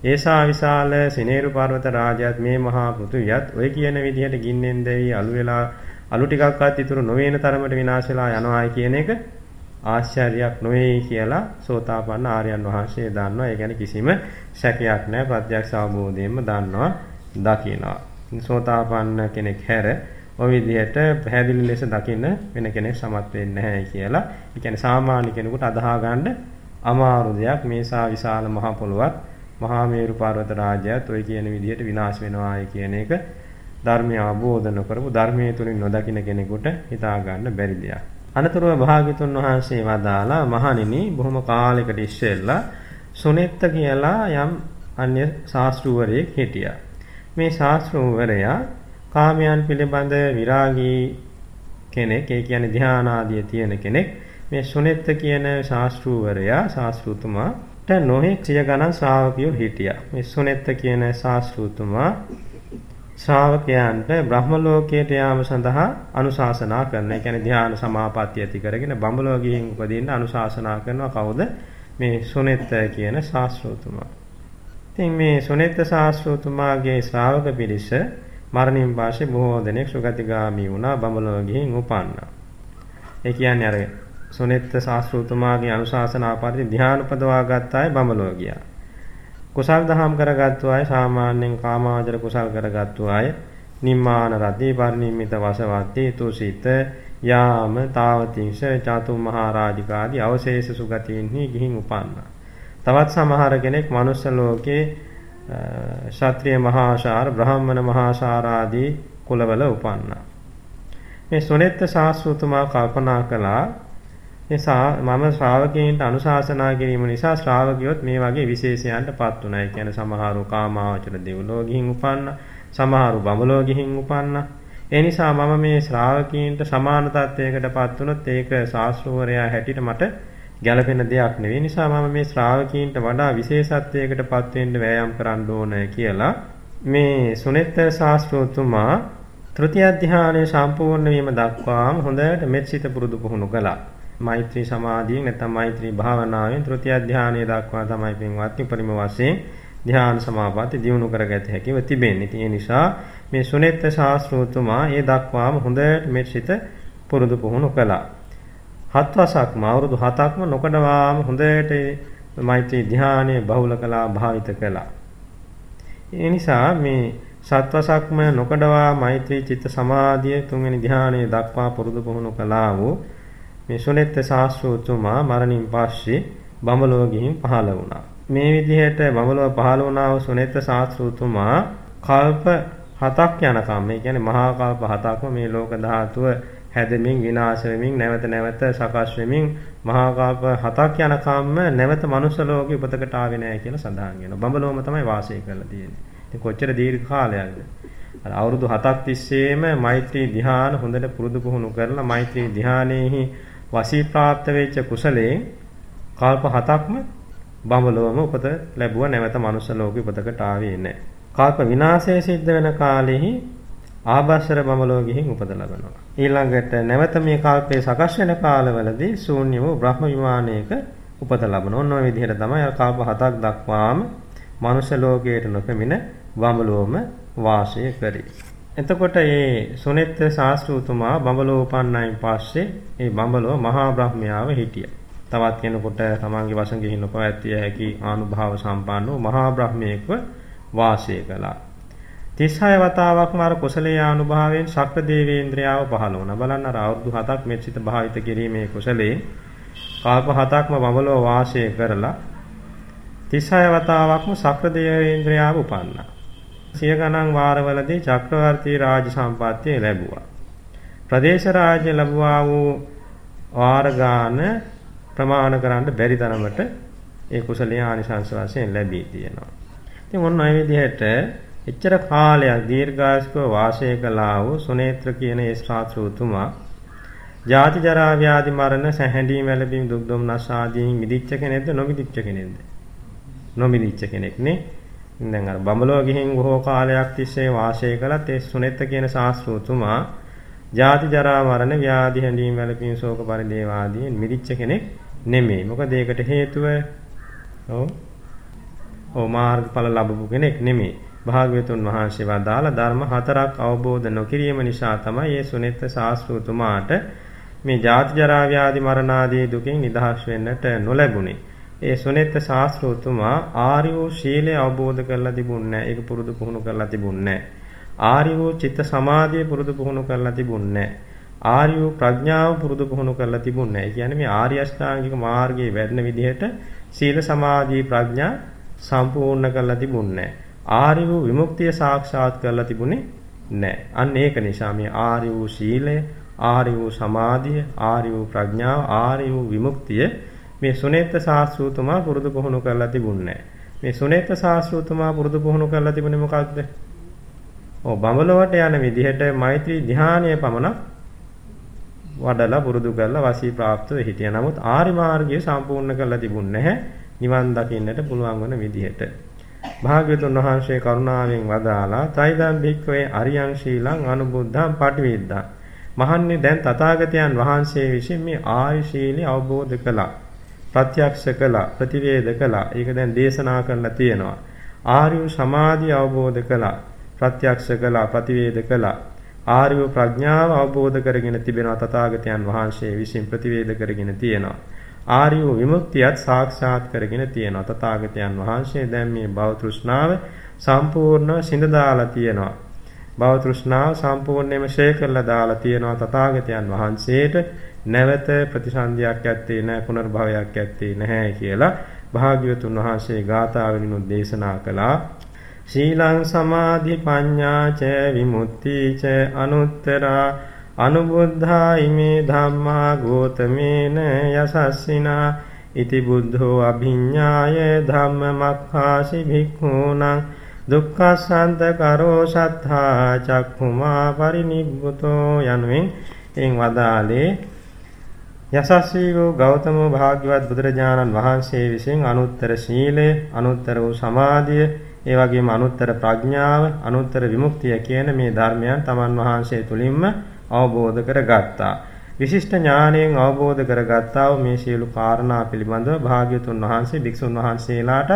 ඒසා විශාල සිනේරු පර්වත රාජයත් මේ මහා පෘථුවියත් ඔය කියන විදිහට ගින්නෙන් දෙවි අලු වෙලා අලු ටිකක්වත් ඉතුරු නොවේන තරමට විනාශ වෙලා යනවායි කියන එක ආශ්චර්යයක් නොවේ කියලා සෝතාපන්න ආර්යයන් වහන්සේ දන්නවා. ඒ කියන්නේ කිසිම සැකයක් නැහැ. ප්‍රත්‍යක්ෂ අවබෝධයෙන්ම දන්නවා, දකිනවා. සෝතාපන්න කෙනෙක් හැර ඔය විදිහට පැහැදිලි ලෙස දකින්න වෙන කෙනෙක් සමත් වෙන්නේ නැහැ කියලා. ඒ කියන්නේ සාමාන්‍ය කෙනෙකුට අදාහ ගන්න අමාරු දෙයක් මේසා විශාල මහ පොළොවක් මහා මේරු පර්වත රාජ්‍යයත් ඔය කියන විදිහට විනාශ වෙනවායි කියන එක ධර්මය අවබෝධ නොකරපු ධර්මයේ තුලින් නොදකින කෙනෙකුට හිතා ගන්න බැරි දෙයක්. අනතුරුව භාග්‍යතුන් වහන්සේ වදාලා මහණෙනි බොහොම කාලයකට ඉස්සෙල්ලා සුනෙත්ත කියලා යම් අන්‍ය ශාස්ත්‍රූවරයෙක් හිටියා. මේ ශාස්ත්‍රූවරයා කාමයන් පිළිබඳ විරාගී කෙනෙක් ඒ කියන්නේ ධානාදිය තියෙන කෙනෙක් මේ සුනෙත්ත කියන ශාස්ත්‍රූවරයා ශාස්ත්‍රතුමා නොහෙක් සිය ගණන් ශ්‍රාවකයෝ හිටියා. මේ සුනෙත්ත කියන ශාස්ත්‍රූතුමා ශ්‍රාවකයන්ට බ්‍රහ්ම ලෝකයට යාම සඳහා අනුශාසනා කරන. ඒ කියන්නේ ධ්‍යාන සමාපatti ඇති කරගෙන බඹලෝ ගිහින් උපදින්න අනුශාසනා කරනවා කවුද? මේ සුනෙත්ත කියන ශාස්ත්‍රූතුමා. ඉතින් මේ සුනෙත්ත ශාස්ත්‍රූතුමාගේ ශ්‍රාවක පිරිස මරණින් පස්සේ බොහෝ දෙනෙක් සුගතිගාමි වුණා බඹලෝ ගිහින් උපන්නා. ඒ කියන්නේ අර සුනෙත්ත ශාස්ත්‍රෝතුමාගේ අනුශාසනා පරිදි ධ්‍යාන උපදවා ගත්ත අය බඹලෝ ගියා. කුසල් දහම් කරගත්තු අය සාමාන්‍යයෙන් කාමාවචර කුසල් කරගත්තු අය නිම්මාන රදී පරිනිම්මිත වසවත්තේ තුසිත යාම තාවතිංශ චාතු මහරජිකාදී අවශේෂ සුගතීන්හි ගිහින් උපන්නා. තවත් සමහර කෙනෙක් මනුස්ස ලෝකේ ශාත්‍රීය මහාශාර බ්‍රාහ්මණ මහාශාර ආදී කුලවල උපන්නා. මේ සුනෙත්ත ශාස්ත්‍රතුමා කල්පනා කළා නිසා මම ශ්‍රාවකයන්ට අනුශාසනා කිරීම නිසා ශ්‍රාවකියොත් මේ වගේ විශේෂයන්ටපත් උනා. ඒ කියන්නේ සමහරු කාමාවචර දෙව්ලෝ ගිහින් උපන්න, සමහරු බඹලෝ ගිහින් උපන්න. ඒ නිසා මම මේ ශ්‍රාවකීන්ට සමාන තත්වයකටපත් වුණොත් ඒක ශාස්ත්‍රවරයා හැටියට මට ගැළපෙන දෙයක් නෙවෙයි. නිසා මම මේ ශ්‍රාවකීන්ට වඩා විශේෂත්වයකටපත් වෙන්න වෑයම් කරන්න ඕනේ කියලා මේ සුනෙත්ත ශාස්ත්‍රෝතුමා තෘතිය ධානයේ සම්පූර්ණ වීම දක්වාම හොඳට මෙත් සිත පුරුදු පුහුණු කළා. මෛත්‍රී සමාධියෙන් නැත්නම් මෛත්‍රී භාවනාවෙන් තෘතිය ධානයේ දක්වා තමයි පින්වත්නි උපරිම වශයෙන් ධ්‍යාන සමාපatti දියුණු කරගත හැකිව තිබෙන්නේ. ඒ නිසා මේ සුනෙත්ත ශාස්ත්‍රෝතුමා ඒ දක්වාම හොඳට මේ සිත පුරුදු පුහුණු කළා. හත් වසක්ම අවුරුදු 7ක්ම නොකඩවාම හොඳට මෛත්‍රී ධ්‍යානයේ බහුල කළා භාවිත කළා. ඒ නිසා මේ සත්වසක්ම නොකඩවා මෛත්‍රී චිත්ත සමාධිය තුන්වෙනි ධ්‍යානයේ දක්වා පුරුදු පුහුණු කළා වූ මේ සුනෙත්ත ශාස්ත්‍රෝතුමා මරණින් පස්සේ බඹලොව ගිහින් පහළ වුණා. මේ විදිහට බඹලොව පහළ වුණා වූ සුනෙත්ත ශාස්ත්‍රෝතුමා කල්ප හතක් යනකම් මේ කියන්නේ මහා කල්ප හතක්ම මේ ලෝක ධාතුව හැදෙමින් විනාශ වෙමින් නැවත නැවත සකස් වෙමින් මහා කල්ප හතක් යනකම්ම නැවත මනුස්ස ලෝකෙ උපතකට ආවේ නැහැ කියලා සඳහන් වෙනවා. බඹලොවම තමයි වාසය කරලා තියෙන්නේ. ඉතින් කොච්චර දීර්ඝ කාලයක්ද? අර අවුරුදු 7ක් තිස්සේම මෛත්‍රී ධ්‍යාන හොඳට පුරුදු පුහුණු කරලා මෛත්‍රී ධ්‍යානයේහි වසී ප්‍රාප්ත වෙච්ච කුසලයෙන් කල්ප 7ක්ම බඹලොවම උපත ලැබුවා නැවත මනුස්ස ලෝකෙ උපතකට ආවේ නැහැ. කල්ප විනාශය සිද්ධ වෙන කාලෙහි ආභාසර බඹලොව ගිහින් උපත ලබනවා. ඊළඟට නැවත මේ කල්පයේ සකස් වෙන කාලවලදී ශූන්‍ය වූ බ්‍රහ්ම විමානයක උපත ලබනවා. ඔන්න ඔය විදිහට තමයි අර කල්ප හතක් දක්වාම මනුෂ්‍ය ලෝකයට නොපෙමින බඹලොවම වාසය කරේ. එතකොට මේ සුනෙත් ශාස්ත්‍රූතුමා බඹලෝ උපන්නයින් පස්සේ මේ බඹලෝ මහා බ්‍රහ්මයාව හිටියා. තවත් කෙනෙකුට තමන්ගේ වශයෙන් ගිහින් නොපවැත්තිය හැකි ආනුභාව සම්පන්න වූ මහා බ්‍රහ්මයෙක්ව වාසය කළා. 36 වතාවක්ම අර කුසලයේ ආනුභාවයෙන් ශක්‍ර දේවේන්ද්‍රයාව පහළ වුණා. බලන්න අර අවුරුදු 7ක් මෙච්චිත භාවිත කිරීමේ කුසලයේ කල්ප 7ක්ම බඹලෝ වාසය කරලා 36 වතාවක්ම ශක්‍ර දේවේන්ද්‍රයාව උපන්නා. සිය ගණන් වාරවලදී චක්‍රවර්ති රාජ සම්පත්තිය ලැබුවා. ප්‍රදේශ රාජ්‍ය ලැබුවා වූ වාර ගාන ප්‍රමාණ කරන්න බැරි තරමට ඒ කුසලයේ ආනිසංස වශයෙන් ලැබී තියෙනවා. ඉතින් ඔන්න ඔය විදිහට එච්චර කාලයක් දීර්ඝායස්කව වාසය කළා වූ සුනේත්‍ර කියන ඒ ශාස්ත්‍රූතුමා ජාති ජරා ව්‍යාධි මරණ සැහැඬීම් වැළපීම් දුක් දුම්නස් ආදීන් මිදිච්ච කෙනෙක්ද නොමිදිච්ච කෙනෙක්ද නොමිදිච්ච කෙනෙක් නේ දැන් අර බඹලෝ ගිහින් බොහෝ කාලයක් තිස්සේ වාසය කළත් ඒ සුනෙත්ත කියන ශාස්ත්‍රූතුමා ජාති ජරා මරණ ව්‍යාධි හැඬීම් වැළපීම් ශෝක පරිදේව ආදීන් මිදිච්ච කෙනෙක් නෙමෙයි. මොකද ඒකට හේතුව ඔව් ඔව් මාර්ගඵල ලැබපු කෙනෙක් නෙමෙයි. භාග්‍යවතුන් වහන්සේ වදාළ ධර්ම හතරක් අවබෝධ නොකිරීම නිසා තමයි මේ සුනෙත්ත ශාස්ත්‍රූතුමාට මේ ජාති ජරා ව්‍යාධි මරණ ආදී දුකින් නිදහස් වෙන්නට නොලැබුණේ. ඒ සුනෙත්ත ශාස්ත්‍රූතුමා ආර්ය වූ ශීලය අවබෝධ කරලා තිබුණේ නැහැ. ඒක පුරුදු පුහුණු කරලා තිබුණේ නැහැ. ආර්ය වූ චිත්ත සමාධිය පුරුදු පුහුණු කරලා තිබුණේ නැහැ. ආර්ය වූ ප්‍රඥාව පුරුදු පුහුණු කරලා තිබුණේ නැහැ. ඒ කියන්නේ මේ ආර්ය අෂ්ටාංගික මාර්ගයේ වැඩෙන විදිහට සීල සමාධි ප්‍රඥා සම්පූර්ණ කරලා තිබුණේ නැහැ. ආර්ය වූ විමුක්තිය සාක්ෂාත් කරලා තිබුණේ නැහැ. අන්න ඒක නිසා මේ ආර්ය වූ සීලය, ආර්ය වූ සමාධිය, ආර්ය වූ ප්‍රඥාව, ආර්ය වූ විමුක්තිය මේ සුනේත සාස්ෘතුමා පුරුදු පුහුණු කරලා තිබුණේ මේ සුනේත සාස්ෘතුමා පුරුදු පුහුණු කරලා තිබුණේ මොකක්ද? ඔව් බඹලවට යන විදිහට මෛත්‍රී ධ්‍යානය පමණක් වඩලා පුරුදු කරලා වසී ප්‍රාප්තව හිටියා. නමුත් ආරි මාර්ගය සම්පූර්ණ කරලා තිබුණ නැහැ. නිවන් දකින්නට පුළුවන් වන විදිහට. භාග්‍යවතුන් වහන්සේ කරුණාවෙන් වදාලා "තයිදම් භික්ඛවේ අරියං ශීලං අනුබුද්ධං පටිවිද්දා" මහන්නේ දැන් තථාගතයන් වහන්සේ විසින් මේ ආයු ශීලී අවබෝධ කළා. ප්‍රත්‍යක්ෂ කළා, ප්‍රතිවේද කළා. ඒක දැන් දේශනා කරලා තියෙනවා. ආර්ය සමාධිය අවබෝධ කළා. ප්‍රත්‍යක්ෂ කළා, ප්‍රතිවේද කළා. ආර්ය ප්‍රඥාව අවබෝධ කරගෙන තිබෙනවා තථාගතයන් වහන්සේ විසින් ප්‍රතිවේද කරගෙන තියෙනවා. ආර්ය විමුක්තියත් සාක්ෂාත් කරගෙන තියෙනවා. තථාගතයන් වහන්සේ දැන් මේ භව තෘෂ්ණාව සම්පූර්ණව සිඳ දාලා තියෙනවා. භව තෘෂ්ණාව සම්පූර්ණයෙන්ම ෂේ කරලා දාලා තියෙනවා තථාගතයන් වහන්සේට නැවත ප්‍රතිසන්දියක් ඇත්තේ නැහැ පුනර්භවයක් ඇත්තේ නැහැ කියලා භාග්‍යවතුන් වහන්සේ ගාථාවෙනුත් දේශනා කළා. ශීලං සමාධි පඤ්ඤා ච විමුක්ති ච අනුත්තරා අනුබුද්ධා ඉමේ ධම්මා ගෝතමේන යසස්සිනා. ඉති බුද්ධෝ අභිඤ්ඤාය ධම්මමක්ඛාසි භික්ඛූනං. දුක්ඛසන්ත කරෝ සත්තා චක්ඛුමා පරිනිබ්බුතෝ යනුවෙන්. එන් වදාලේ යසස්වී වූ ගෞතම භාග්‍යවත් බුදුරජාණන් වහන්සේ විසින් අනුත්තර සීලය අනුත්තර වූ සමාධිය ඒ වගේම අනුත්තර ප්‍රඥාව, අනුත්තර විමුක්තිය කියන මේ ධර්මයන් තමන් වහන්සේ තුලින්ම අවබෝධ කරගත්තා. විශිෂ්ට ඥාණයෙන් අවබෝධ කරගත්තා වූ මේ සියලු කාරණා පිළිබඳව භාග්‍යතුන් වහන්සේ භික්ෂුන් වහන්සේලාට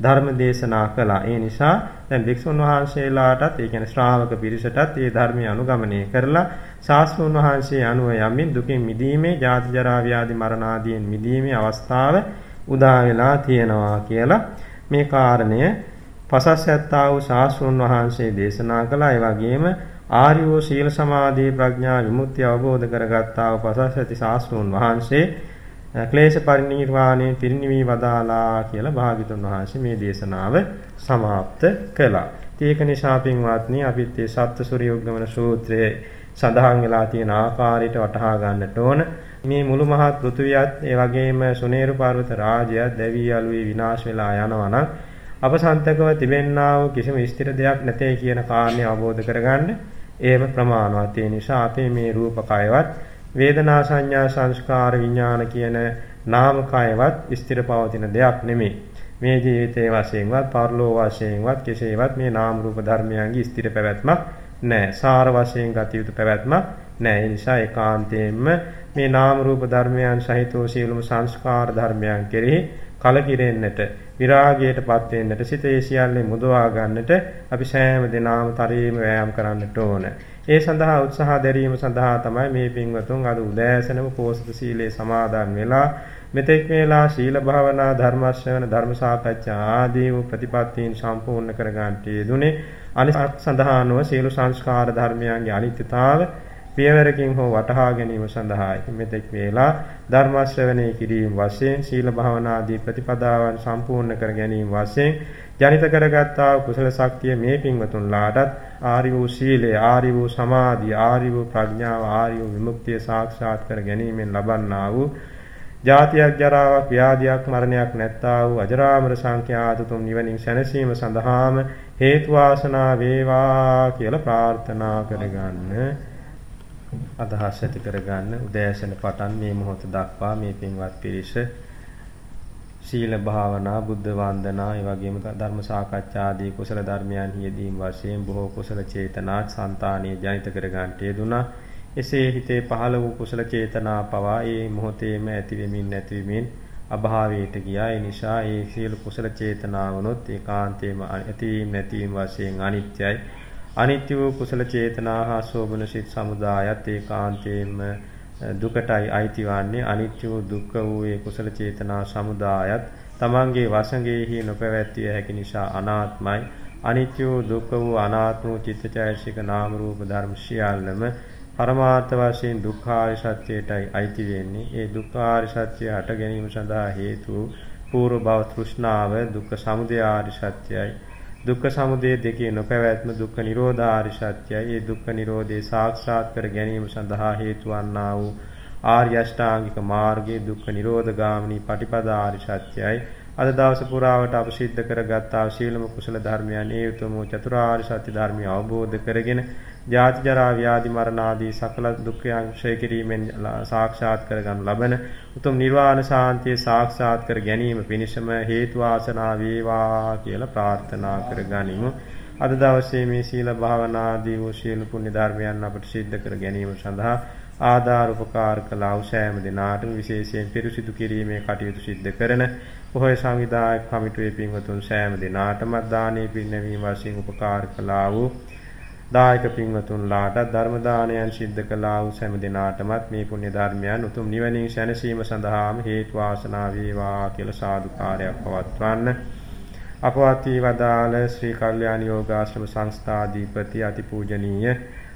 ධර්ම දේශනා කළා. ඒ නිසා දැන් භික්ෂුන් වහන්සේලාටත් ඒ කියන්නේ ශ්‍රාවක පිරිසටත් මේ ධර්මය අනුගමනය කරලා ශාස්ත්‍රඥ වහන්සේ අනුව යමින් දුකින් මිදීමේ, ජාති ජරා ව්‍යාධි මරණ ආදීන් මිදීමේ අවස්ථාව උදා වෙලා තියෙනවා කියලා මේ කාරණය පසස්සැත්තා වූ ශාස්ත්‍රඥ වහන්සේ දේශනා කළා. ඒ වගේම ආර්ය වූ සීල සමාධි ප්‍රඥා විමුක්තිය අවබෝධ කරගත්තා වූ පසස්සැති ශාස්ත්‍රඥ වහන්සේ ක්ලේශ පරිණිරවාණය පිරිනිවී වදාලා කියලා භාග්‍යතුන් වහන්සේ මේ දේශනාව સમાપ્ત කළා. ඒක නිසා පින්වත්නි අපිත් මේ සත්ත්වසූරිය උග්ගමන සූත්‍රයේ සඳහන් වෙලා තියෙන ආකාරයට වටහා ගන්නට ඕන. මේ මුළු මහත් පෘථුවියත් ඒ වගේම සුනේරු පර්වත රාජ්‍යයත් දැවි යලුවේ විනාශ වෙලා යනවා නම් අපසන්තකව තිබෙන්නා වූ කිසිම ස්ථිර දෙයක් නැtei කියන කාරණය අවබෝධ කරගන්න ඒව ප්‍රමාණවත්. ඒ නිසා අපේ මේ රූප කයවත් වේදනා සංඥා සංස්කාර විඥාන කියන නාම කයවත් ස්ථිර පවතින දෙයක් නෙමෙයි. මේ ජීවිතයේ වශයෙන්වත් පරලෝ වශයෙන්වත් කෙසේවත් මේ නාම රූප ධර්මයන්ගේ ස්ථිර පැවැත්මක් නැහැ. සාර වශයෙන් ගත යුතු පැවැත්මක් නැහැ. ඒ නිසා ඒකාන්තයෙන්ම මේ නාම රූප ධර්මයන් සහිතව සියලුම සංස්කාර ධර්මයන් කෙරෙහි කලකිරෙන්නට විරාගයටපත් වෙන්නට සිතේ සියල්ලේ මුදවා ගන්නට අපි සෑම දිනම තරයේම වෑයම් කරන්නට ඕන. ඒ සඳහා උත්සාහ දැරීම සඳහා තමයි මේ පින්වතුන් අද උදෑසනම පෝසත සීලේ සමාදන් වෙලා මෙතෙක් වේලා ශීල භාවනා ධර්ම ශ්‍රවණ ධර්ම සාකච්ඡා ආදී වූ ප්‍රතිපත්තීන් සම්පූර්ණ කර ගන්නට යෙදුනේ අනිත් සඳහානව සියලු සංස්කාර ධර්මයන්ගේ අනිත්‍යතාව පියවරකින් හෝ වටහා ගැනීම සඳහායි මෙතෙක් වේලා ධර්ම ශ්‍රවණය කිරීම වශයෙන් සීල භාවනාදී ප්‍රතිපදාවන් සම්පූර්ණ කර ගැනීම වශයෙන් ජනිත කරගත්තා කුසල ශක්තිය මේ පින්වතුන්ලාටත් ආරි වූ සීලය ආරි වූ සමාධිය ආරි වූ ප්‍රඥාව ආරි වූ විමුක්තිය සාක්ෂාත් කර ගැනීමෙන් ලබන්නා වූ ජාතියක් ජරාවක් ව්‍යාධියක් මරණයක් නැත්තා වූ අජරාමර සංඛ්‍යාත තුම් නිවනින් සැනසීම සඳහාම හේතු වාසනා වේවා කියලා ප්‍රාර්ථනා කරගන්න. අදහස් ඇති කරගන්න උදෑසන පටන් මේ මොහොත දක්වා මේ පින්වත් පිරිස සීල භාවනා බුද්ධ වන්දනා ඒ වගේම ධර්ම සාකච්ඡා ආදී කුසල ධර්මයන් යෙදීම් වශයෙන් බොහෝ කුසල චේතනා සංතානීය ජනිත කර ගන්නට යෙදුනා එසේ හිතේ පහළ වූ කුසල චේතනා පවා ඒ මොහොතේම ඇති වෙමින් නැති වෙමින් අභාවයට ගියා. ඒ නිසා ඒ සියලු කුසල චේතනාවනොත් ඒකාන්තයෙන්ම ඇතිවීම නැතිවීම වශයෙන් අනිත්‍යයි. අනිත්‍ය වූ කුසල චේතනා හා සෝබන සිත් සමුදායත් ඒකාන්තයෙන්ම දුකටයි අයිති වන්නේ. අනිත්‍ය වූ දුක්ඛ වූ ඒ කුසල චේතනා සමුදායත් තමන්ගේ වසඟෙහි නොපැවැත්විය හැකි නිසා අනාත්මයි. අනිත්‍ය වූ දුක්ඛ වූ අනාත්ම වූ චිත්තචෛතසික නාම රූප ධර්ම සියල්ලම පරමාර්ථ වශයෙන් දුක්ඛාර සත්‍යයටයි අයිති වෙන්නේ. ඒ දුක්ඛාර සත්‍ය හට ගැනීම සඳහා හේතු පූර්ව භව තෘෂ්ණාව දුක්ඛ සමුදය ආරි සත්‍යයි දුක්ඛ සමුදය දෙකේ නොපැවැත්ම දුක්ඛ නිරෝධාරි සත්‍යයි. ඒ දුක්ඛ නිරෝධේ සාක්ෂාත් කර ගැනීම සඳහා හේතු වන්නා වූ ආර්ය අෂ්ටාංගික මාර්ගයේ දුක්ඛ නිරෝධ ගාමිනී පටිපදාාරි සත්‍යයි. අද දවස පුරාවට අප සිද්ධ කරගත්තා සීලම කුසල ධර්මයන් ඒ උතුම් චතුරාර්ය සත්‍ය ධර්මය අවබෝධ කරගෙන ජාති ජරා ව්‍යාධි මරණ ආදී සකල දුක්ඛයන් ක්ෂය කිරීමෙන් සාක්ෂාත් කරගනු ලබන උතුම් නිර්වාණ සාන්තිය සාක්ෂාත් කර ගැනීම පිණිසම හේතු ආසනා වේවා කියලා ප්‍රාර්ථනා කරගනිමු. අද දවසේ මේ සීල භාවනා ආදී වූ සීල පුණ්‍ය ධර්මයන් අපට සිද්ධ කර ගැනීම සඳහා ආධාර උපකාර කළා වූ සෑම දිනාටම විශේෂයෙන් පිරිසිදු කිරීමේ කටයුතු සිද්ධ කරන පොහොය සංවිධායක කමිටුවේ පින්වතුන් සෑම දිනාටම දානීය පින්නවීම වශයෙන් උපකාර කළා වූ දායක පින්වතුන්ලාට ධර්ම දානයන් සිද්ධ කළා වූ සෑම දිනාටමත් මේ පුණ්‍ය ධර්මයන් උතුම් නිවනින් සැනසීම සඳහාම හේතු වාසනා වේවා කියලා සාදුකාරයක් පවත්වන්න. අපවත් වී වදාළ ශ්‍රී කල්යාණ යෝගාශ්‍රම සංස්ථාධිපති අතිපූජනීය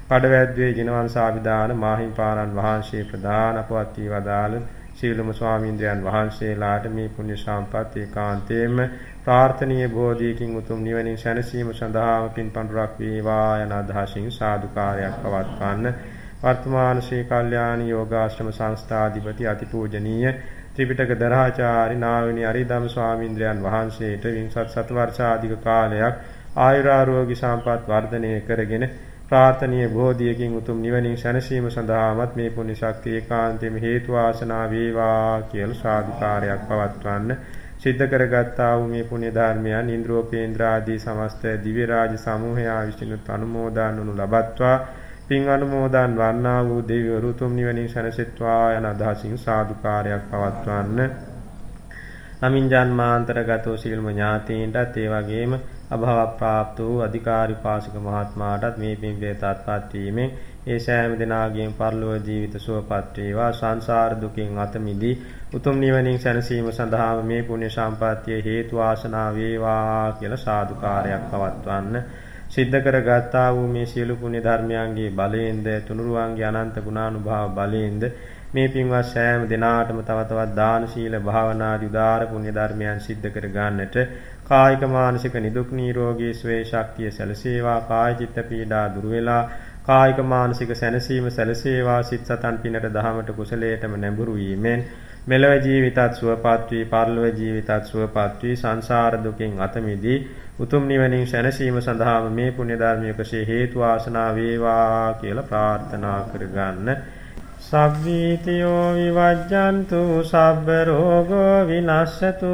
කඩවැද්දේ ජිනවංශ ආවිදාන මාහිම්පාණන් වහන්සේ ප්‍රදාන අපවත් වී වදාළ සීලම ස්වාමීන්ද්‍රයන් වහන්සේලාට මේ පුණ්‍ය සම්පත් ඒකාන්තයෙන්ම ප්‍රාර්ථනීය බෝධියකින් උතුම් නිවනින් සැනසීම සඳහාම පින් පඬුරක් වේවා යන අදහසින් සාදුකාරයක් පවත්වන්න වර්තමාන ශ්‍රී කල්යාණී යෝගාශ්‍රම සංස්ථාධිපති අතිපූජනීය ත්‍රිපිටක දරාචාරි නාවිනී අරිදම් ස්වාමීන්ද්‍රයන් වහන්සේට වින්සත් සත වර්ෂාධික කාලයක් ආයුරාරෝග්‍ය සම්පත් වර්ධනය කරගෙන ප්‍රාර්ථනීය බෝධියකින් උතුම් නිවනින් සැනසීම සඳහාමත් මේ පුණ්‍ය ශක්තිය ඒකාන්තයෙන් හේතු වාසනා වේවා කියලා සාදුකාරයක් පවත්වන්න සිද්ධ කරගත්තා වූ මේ පුණ්‍ය ධර්මයන් ඉන්ද්‍රෝපේන්ද්‍ර ආදී සමස්ත දිව්‍ය රාජ සමූහයා විසිනුත් අනුමෝදන් වනු ලබත්වා පින් අනුමෝදන් වන්නා වූ දෙවිවරු උතුම් නිවනින් සැනසෙත්වා යන අදහසින් සාදුකාරයක් පවත්වන්න. නමින් ජන්මාන්තරගතෝ සියලුම ඥාතීන්ටත් ඒ වගේම අභව ප්‍රාප්ත වූ අධිකාරී පාසක මහත්මයාටත් මේ පින් වේතත්පත් වීමෙන් ඒ සෑම දිනාගේම පරලෝක ජීවිත සුවපත් වේවා. සංසාර දුකින් අත මිදී උතුම් නිවනින් සැනසීම සඳහාම මේ පුණ්‍ය සම්පත්තිය හේතු වාසනා වේවා කියලා සාදුකාරයක් පවත්වන්න සිද්ධ කරගත්තා වූ මේ සියලු පුණ්‍ය ධර්මයන්ගේ බලයෙන්ද තුනුරුවන්ගේ අනන්ත ගුණානුභාව බලයෙන්ද මේ පින්වත් සෑම දිනාටම තව තවත් දාන ශීල භාවනාදී උදාාර පුණ්‍ය ධර්මයන් සිද්ධ කර ගන්නට කායික මානසික නිදුක් නිරෝගී ස්වේ ශක්තිය සැලසේවා කාය චිත්ත පීඩා දුර වේලා කායික මානසික සැනසීම සැලසේවා සිත සතන් පිනට දහමට කුසලයටම නැඹුරු වීමෙන් මෙලව ජීවිතත් සුවපත් වී පරලොව ජීවිතත් සුවපත් වී සංසාර දුකින් අත මිදී උතුම් නිවනින් සැනසීම සඳහාම මේ පුණ්‍ය ධර්මයකසේ හේතු වාසනා වේවා කියලා ප්‍රාර්ථනා කරගන්න. සබ්බීතියෝ විවජ්ජන්තු සබ්බ රෝගෝ විනස්සතු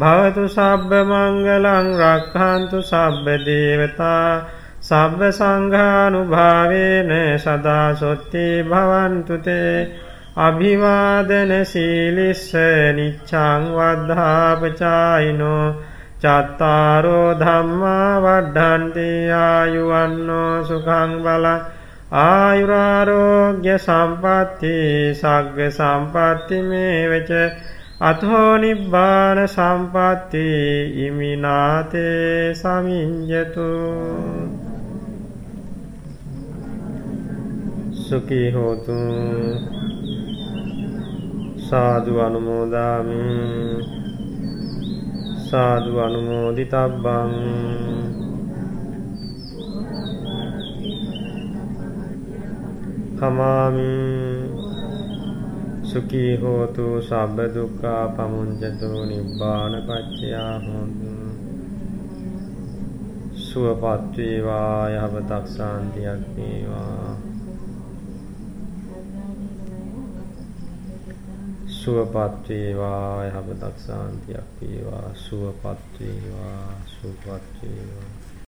භවතු සබ්බ මංගලං රක්ඛන්තු සබ්බ දේවතා සබ්බ සංඝානුභාවේන සදා සොත්ති භවන්තු තේ අභිවාදන සීලිස්ස නිච්ඡං වද්ධාපචායිනෝ චත්තාරෝ ධම්මා වඩ්ඩන්ති ආයුවන්නෝ සුඛං බලං ආයුරාරෝග්‍ය සම්පatti සග්ග සම්පatti මේවච අතෝ නිබ්බාන සම්පatti ඉමිනාතේ සමිඤ්ඤතු සුඛී හෝතු සාදු අනුමෝදාමි සාදු අනුමෝදිතබ්බං කමාමි සුඛී හෝතු සබ්බ දුක්ඛා පමුඤ්චතු නිබ්බාන පච්චයා හොන්තු සුවපත් වේවා යහපතක් සාන්තියක් වේවා. සුවපත් වේවා යහපතක් සාන්තියක් වේවා. සුවපත් වේවා සුවපත් වේවා.